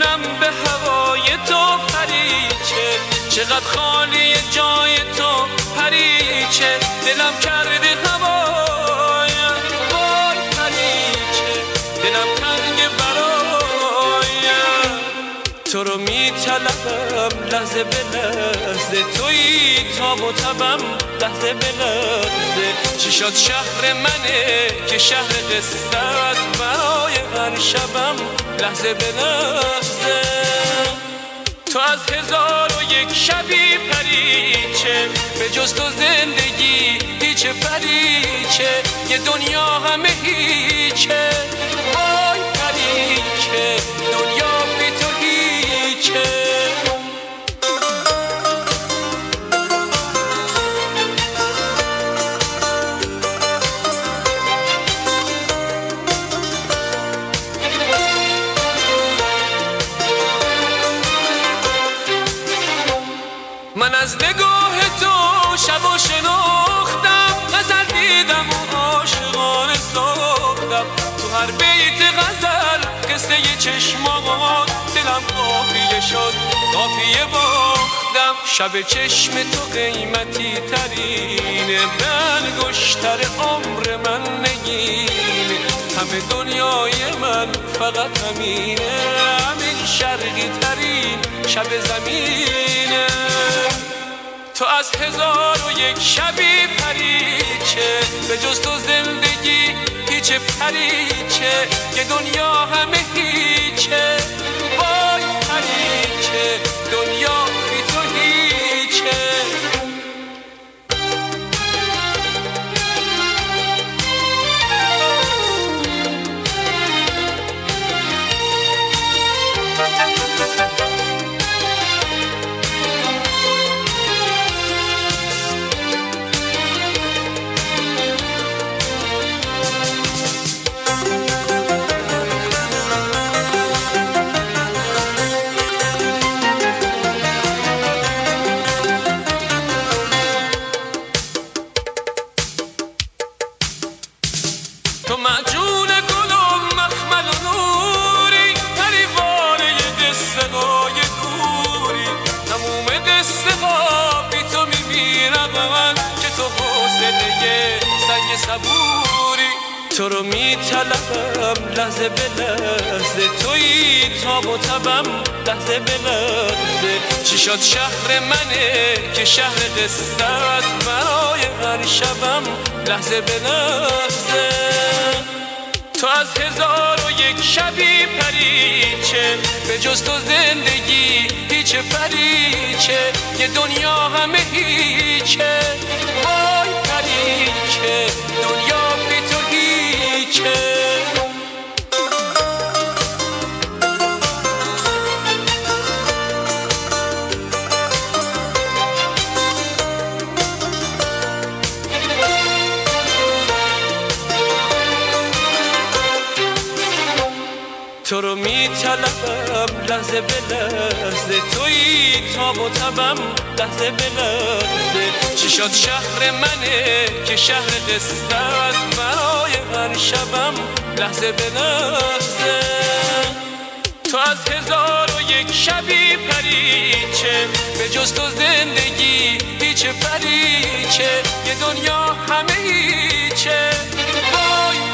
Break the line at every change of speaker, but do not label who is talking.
جونم به هوای تو پریچه. چقدر خالی جای تو پریچه. دلم کرده هوایم وای پریچه. دلم تنگ برایم تو رو میطلبم لحظه به لحظه. توی تا و تبم لحظه به لحظه. چی شد؟ شهر منه که شهر قصه است. هر شبم لحظه به لحظه. تو از هزار و یک شبی پریچه به جز تو زندگی هیچ پریچه. یه دنیا همه هیچه. وای پریچه. من از نگاه تو شب و شناختم غزل دیدم و عاشقانه ساختم. تو هر بیت غزل قصه چشمات دلم قافیه شد قافیه باختم شب چشم تو قیمتی ترینه. به انگشتر عمر من نگینه. همه دنیای من فقط همینه. همین شرقی ترین شب زمینه. تو از هزار و یک شبی پریچه به جز تو زندگی هیچ پریچه یه دنیا همه هیچه. سنگ صبوری. تو رو میطلبم لحظه به لحظه. توی تاب و تبم لحظه به لحظه. چی شد شهر منه که شهر قصه است برای هر شبم لحظه به لحظه. تو از هزار و یک شبی پریچه به جز تو زندگی هیچ پریچه یه دنیا همه هیچه. هیچه تو رو میطلبم لحظه به لحظه. توی تاب و تبم لحظه به لحظه. چی شد شهر منه که شهر هر شبم لحظه به لحظه. تو از هزار و یک شبی پریچه به جز تو زندگی هیچ پریچه. یه دنیا همه هیچه وای